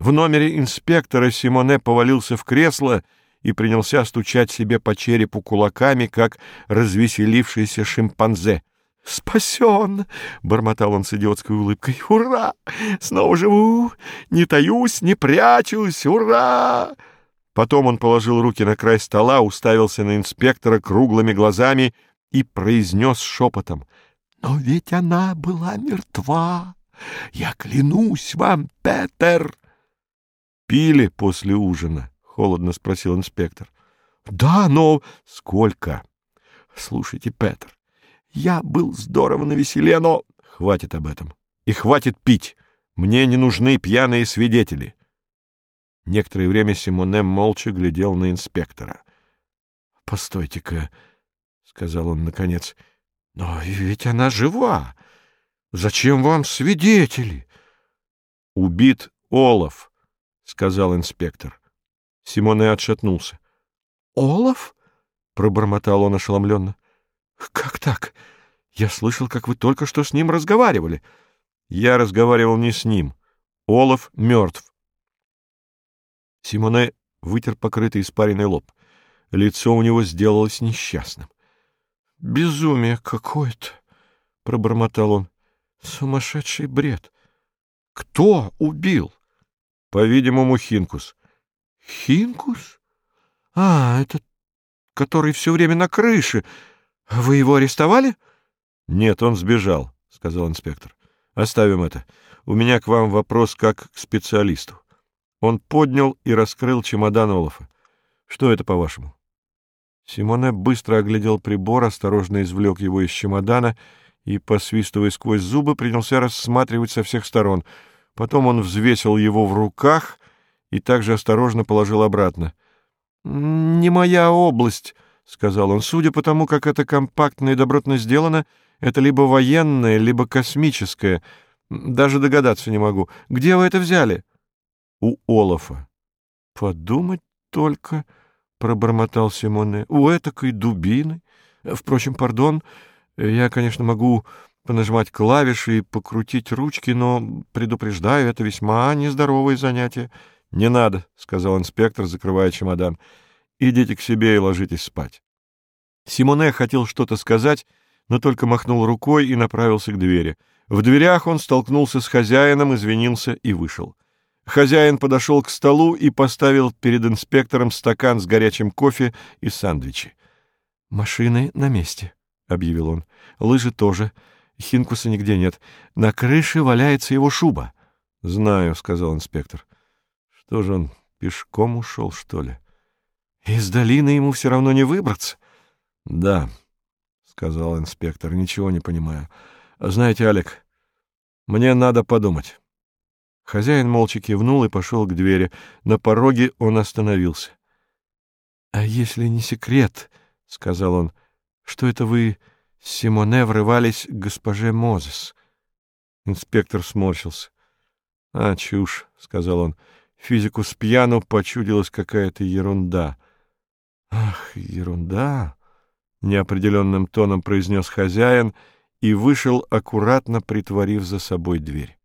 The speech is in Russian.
В номере инспектора Симоне повалился в кресло и принялся стучать себе по черепу кулаками, как развеселившийся шимпанзе. «Спасен!» — бормотал он с идиотской улыбкой. «Ура! Снова живу! Не таюсь, не прячусь! Ура!» Потом он положил руки на край стола, уставился на инспектора круглыми глазами и произнес шепотом. «Но ведь она была мертва! Я клянусь вам, Петер!» «Пили после ужина?» — холодно спросил инспектор. «Да, но сколько?» «Слушайте, Петер, я был здорово навеселе, но...» «Хватит об этом. И хватит пить. Мне не нужны пьяные свидетели». Некоторое время Симоне молча глядел на инспектора. «Постойте-ка», — сказал он наконец, — «но ведь она жива. Зачем вам свидетели?» «Убит Олаф», — сказал инспектор. Симоне отшатнулся. «Олаф?» — пробормотал он ошеломленно. «Как так? Я слышал, как вы только что с ним разговаривали». «Я разговаривал не с ним. Олаф мертв». Симоне вытер покрытый испаренный лоб. Лицо у него сделалось несчастным. «Безумие какое-то!» — пробормотал он. «Сумасшедший бред! Кто убил?» «По-видимому, Хинкус». «Хинкус? А, это который все время на крыше. Вы его арестовали?» «Нет, он сбежал», — сказал инспектор. «Оставим это. У меня к вам вопрос как к специалисту». Он поднял и раскрыл чемодан Олафа. «Что это, по-вашему?» Симоне быстро оглядел прибор, осторожно извлек его из чемодана и, посвистывая сквозь зубы, принялся рассматривать со всех сторон. Потом он взвесил его в руках и также осторожно положил обратно. «Не моя область», — сказал он. «Судя по тому, как это компактно и добротно сделано, это либо военное, либо космическое. Даже догадаться не могу. Где вы это взяли?» у Олафа. — Подумать только, — пробормотал Симоне, — у этакой дубины. Впрочем, пардон, я, конечно, могу понажимать клавиши и покрутить ручки, но, предупреждаю, это весьма нездоровое занятие. — Не надо, — сказал инспектор, закрывая чемодан. — Идите к себе и ложитесь спать. Симоне хотел что-то сказать, но только махнул рукой и направился к двери. В дверях он столкнулся с хозяином, извинился и вышел. Хозяин подошел к столу и поставил перед инспектором стакан с горячим кофе и сандвичи. «Машины на месте», — объявил он. «Лыжи тоже. Хинкуса нигде нет. На крыше валяется его шуба». «Знаю», — сказал инспектор. «Что же он, пешком ушел, что ли?» «Из долины ему все равно не выбраться». «Да», — сказал инспектор, — «ничего не понимаю. Знаете, Олег, мне надо подумать». Хозяин молча кивнул и пошел к двери. На пороге он остановился. — А если не секрет, — сказал он, — что это вы Симоне врывались к госпоже Мозес? Инспектор сморщился. — А, чушь, — сказал он. Физику с пьяну почудилась какая-то ерунда. — Ах, ерунда! — неопределенным тоном произнес хозяин и вышел, аккуратно притворив за собой дверь.